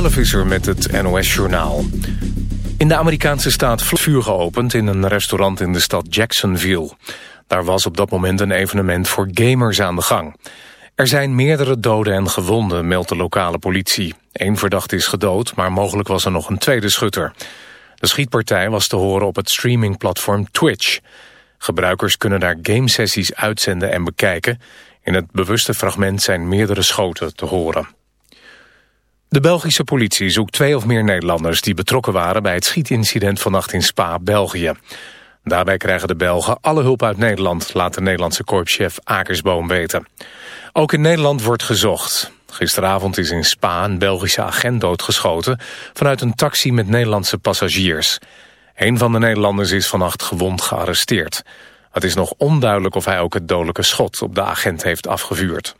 Jelle met het NOS-journaal. In de Amerikaanse staat vuur geopend in een restaurant in de stad Jacksonville. Daar was op dat moment een evenement voor gamers aan de gang. Er zijn meerdere doden en gewonden, meldt de lokale politie. Eén verdachte is gedood, maar mogelijk was er nog een tweede schutter. De schietpartij was te horen op het streamingplatform Twitch. Gebruikers kunnen daar gamesessies uitzenden en bekijken. In het bewuste fragment zijn meerdere schoten te horen. De Belgische politie zoekt twee of meer Nederlanders... die betrokken waren bij het schietincident vannacht in Spa, België. Daarbij krijgen de Belgen alle hulp uit Nederland... laat de Nederlandse korpschef Akersboom weten. Ook in Nederland wordt gezocht. Gisteravond is in Spa een Belgische agent doodgeschoten... vanuit een taxi met Nederlandse passagiers. Een van de Nederlanders is vannacht gewond gearresteerd. Het is nog onduidelijk of hij ook het dodelijke schot op de agent heeft afgevuurd.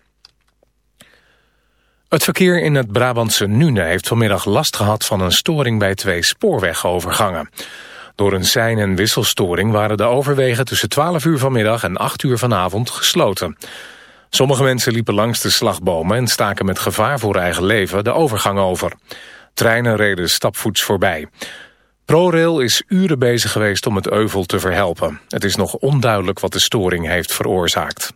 Het verkeer in het Brabantse Nune heeft vanmiddag last gehad van een storing bij twee spoorwegovergangen. Door een sein- en wisselstoring waren de overwegen tussen 12 uur vanmiddag en 8 uur vanavond gesloten. Sommige mensen liepen langs de slagbomen en staken met gevaar voor eigen leven de overgang over. Treinen reden stapvoets voorbij. ProRail is uren bezig geweest om het euvel te verhelpen. Het is nog onduidelijk wat de storing heeft veroorzaakt.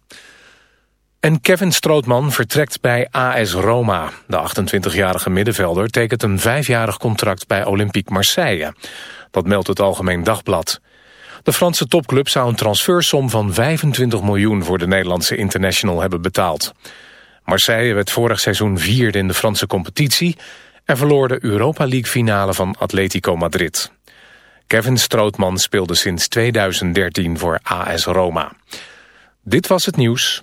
En Kevin Strootman vertrekt bij AS Roma. De 28-jarige middenvelder tekent een vijfjarig contract bij Olympique Marseille. Dat meldt het Algemeen Dagblad. De Franse topclub zou een transfersom van 25 miljoen voor de Nederlandse international hebben betaald. Marseille werd vorig seizoen vierde in de Franse competitie... en verloor de Europa League finale van Atletico Madrid. Kevin Strootman speelde sinds 2013 voor AS Roma. Dit was het nieuws.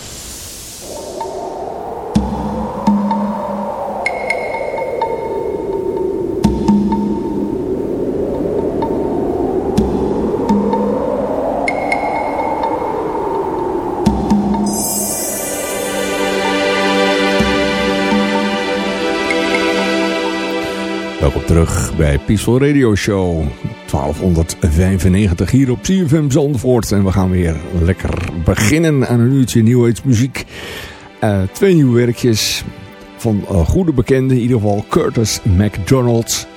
Terug bij Peaceful Radio Show 1295 hier op CFM Zandvoort. En we gaan weer lekker beginnen aan een uurtje nieuwheidsmuziek. Uh, twee nieuwe werkjes van uh, goede bekenden, in ieder geval Curtis McDonald.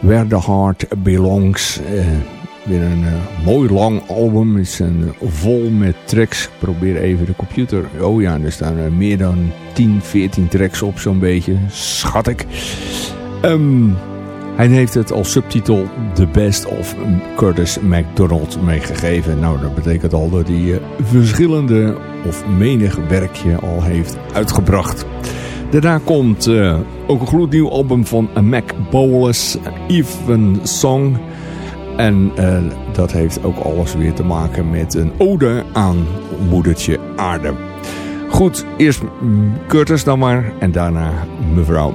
Where the Heart Belongs. Uh, weer een mooi lang album. Het is een, vol met tracks. Ik probeer even de computer. Oh ja, er staan meer dan 10, 14 tracks op zo'n beetje. Schat ik. Um, hij heeft het als subtitel The Best of Curtis McDonald meegegeven. Nou, dat betekent al dat hij uh, verschillende of menig werkje al heeft uitgebracht. Daarna komt uh, ook een gloednieuw album van Mac Bowles, Even Song. En uh, dat heeft ook alles weer te maken met een ode aan moedertje aarde. Goed, eerst Curtis dan maar en daarna mevrouw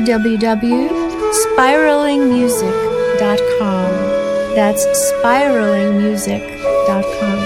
www.spiralingmusic.com. That's spiralingmusic.com.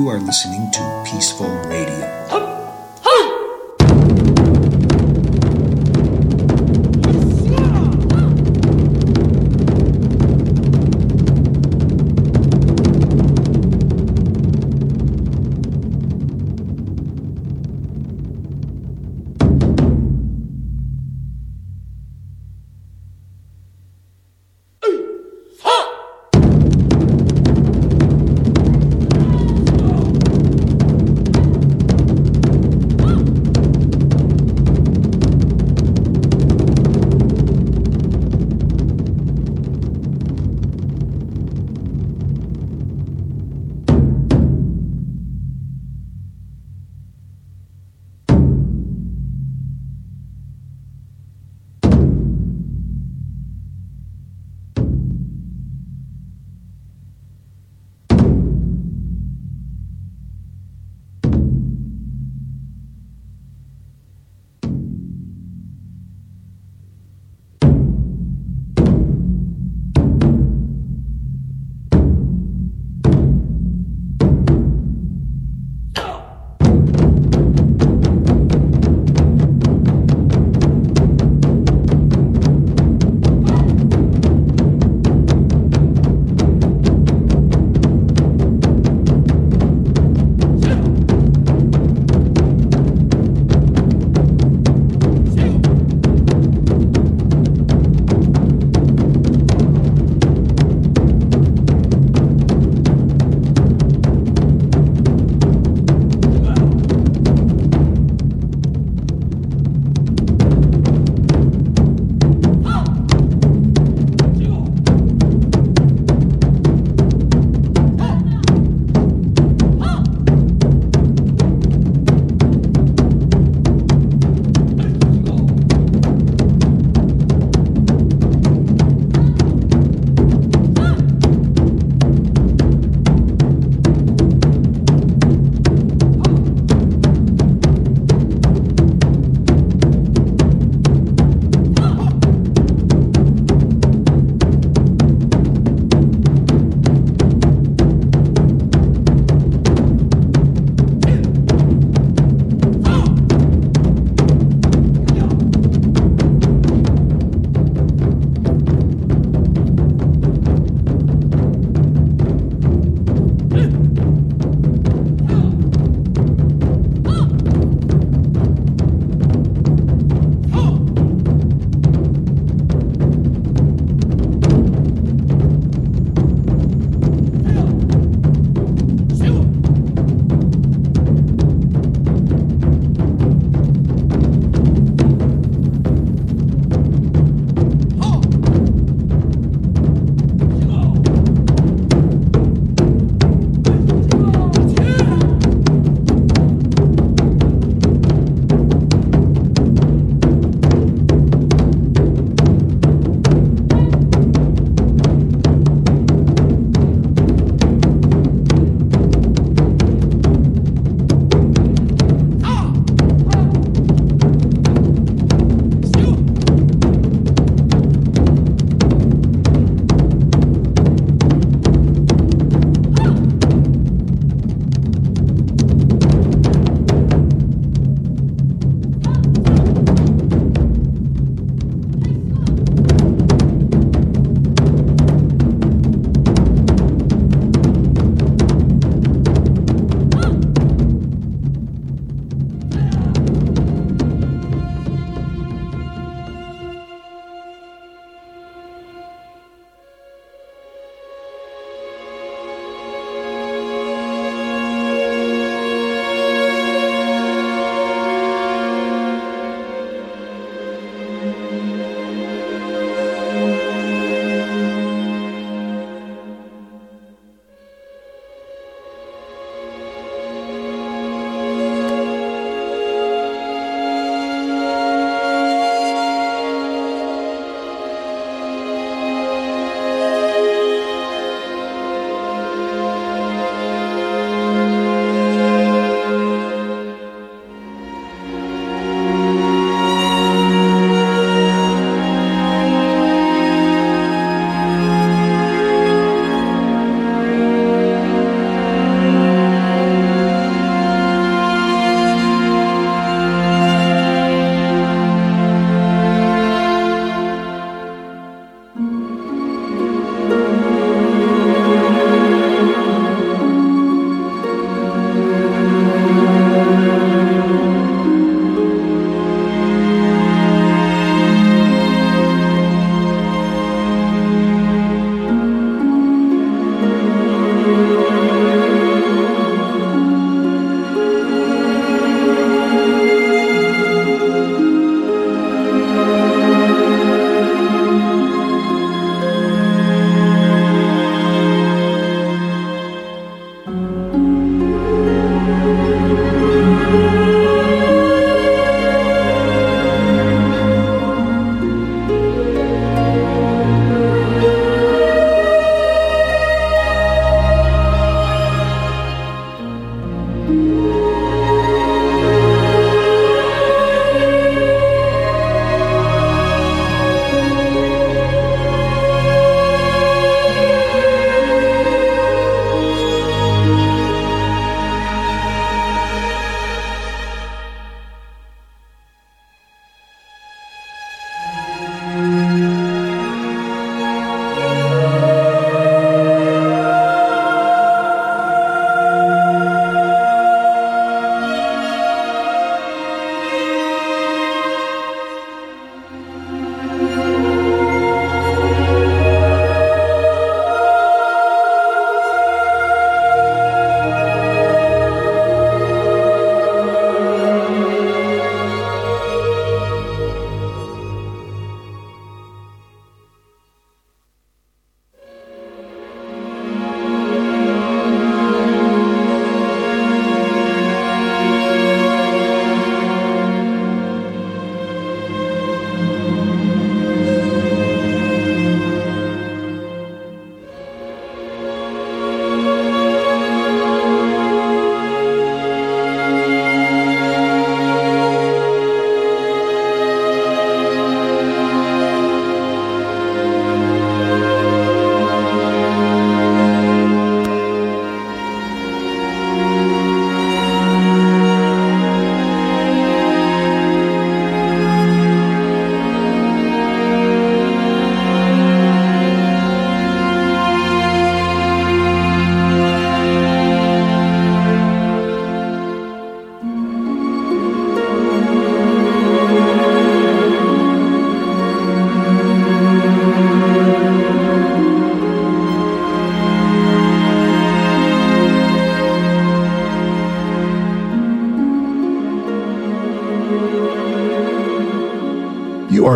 You are listening to Peaceful Radio.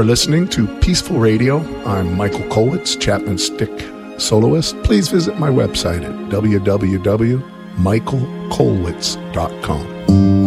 Are listening to Peaceful Radio. I'm Michael Kolwitz, Chapman Stick soloist. Please visit my website at www.michaelkolwitz.com.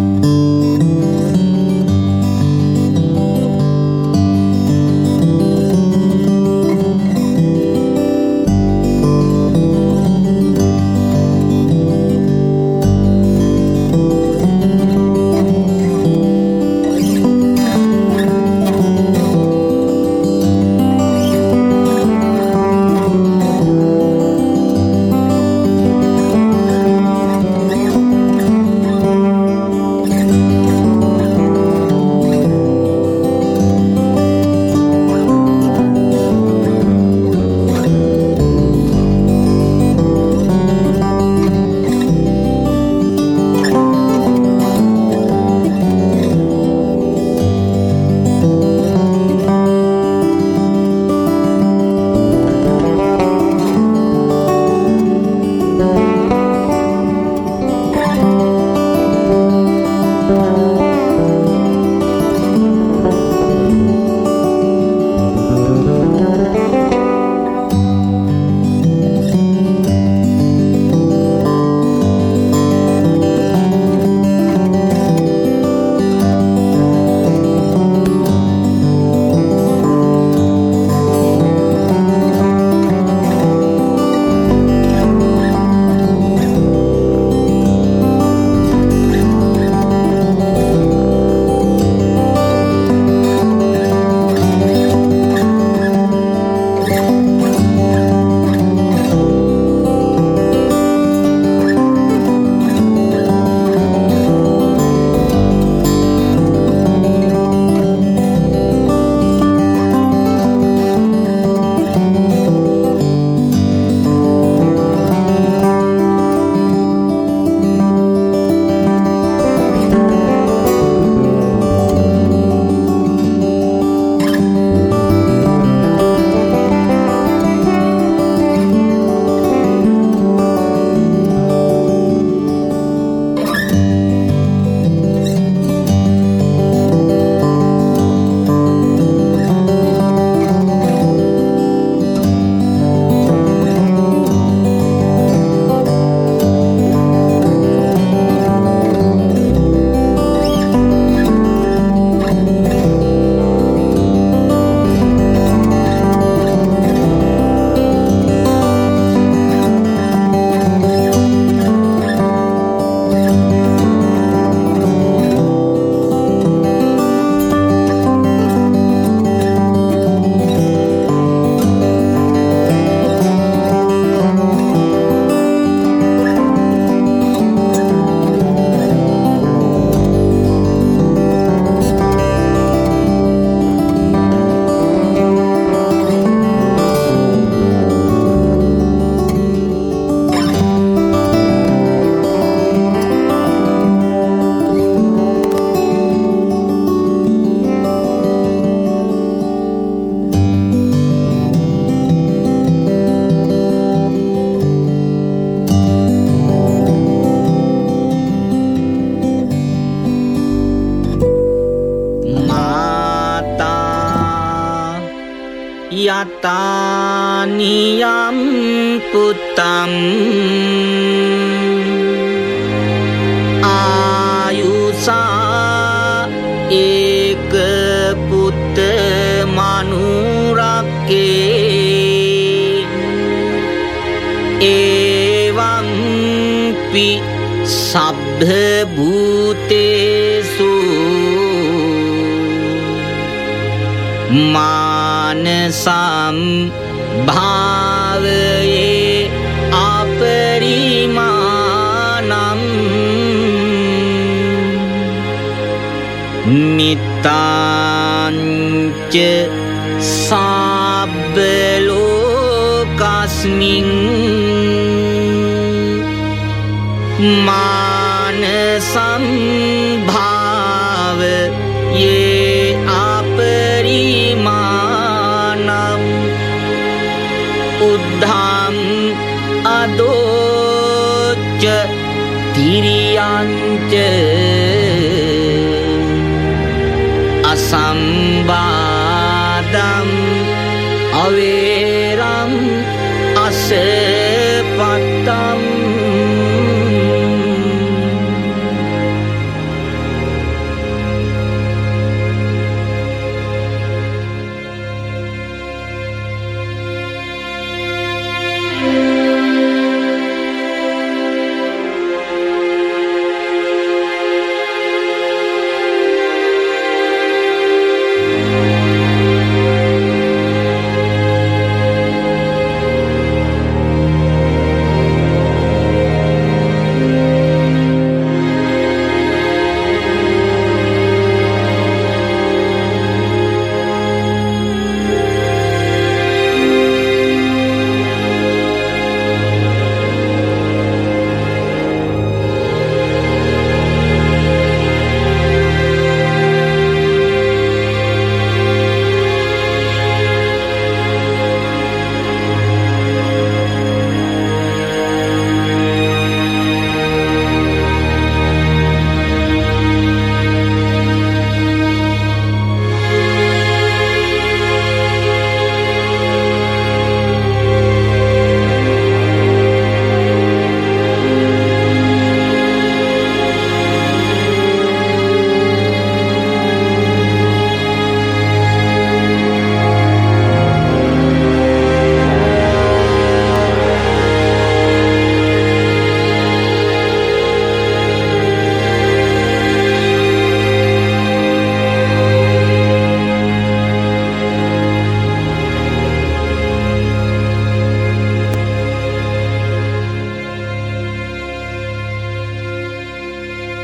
उत्तम මිත්තාංච සබ්බලෝකස්මින් මානසම්භාව යේ අපරිමානම් උද්ධම් අදෝච්ච තිරියංච Averam asepatam.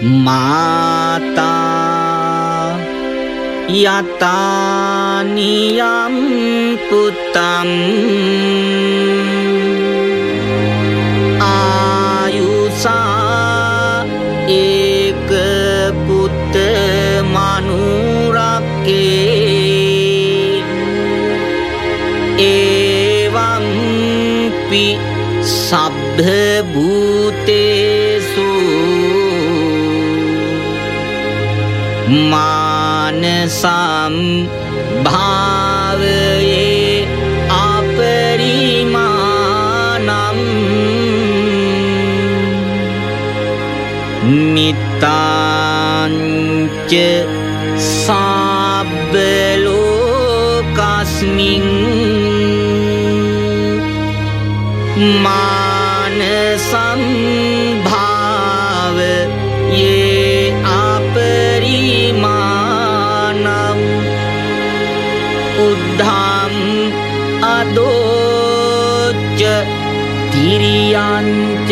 මාතා යතානියම් පුතම් ආයුසා ඒක පුත්ත මනුරක්කේ ඒවම්පි සබ්භ භූතේසු මානසම් භාවයේ අපරිමානම්. මිත්තාංච සබ්බලෝකස්මින්. මානසම්භාව गिरियाञ्च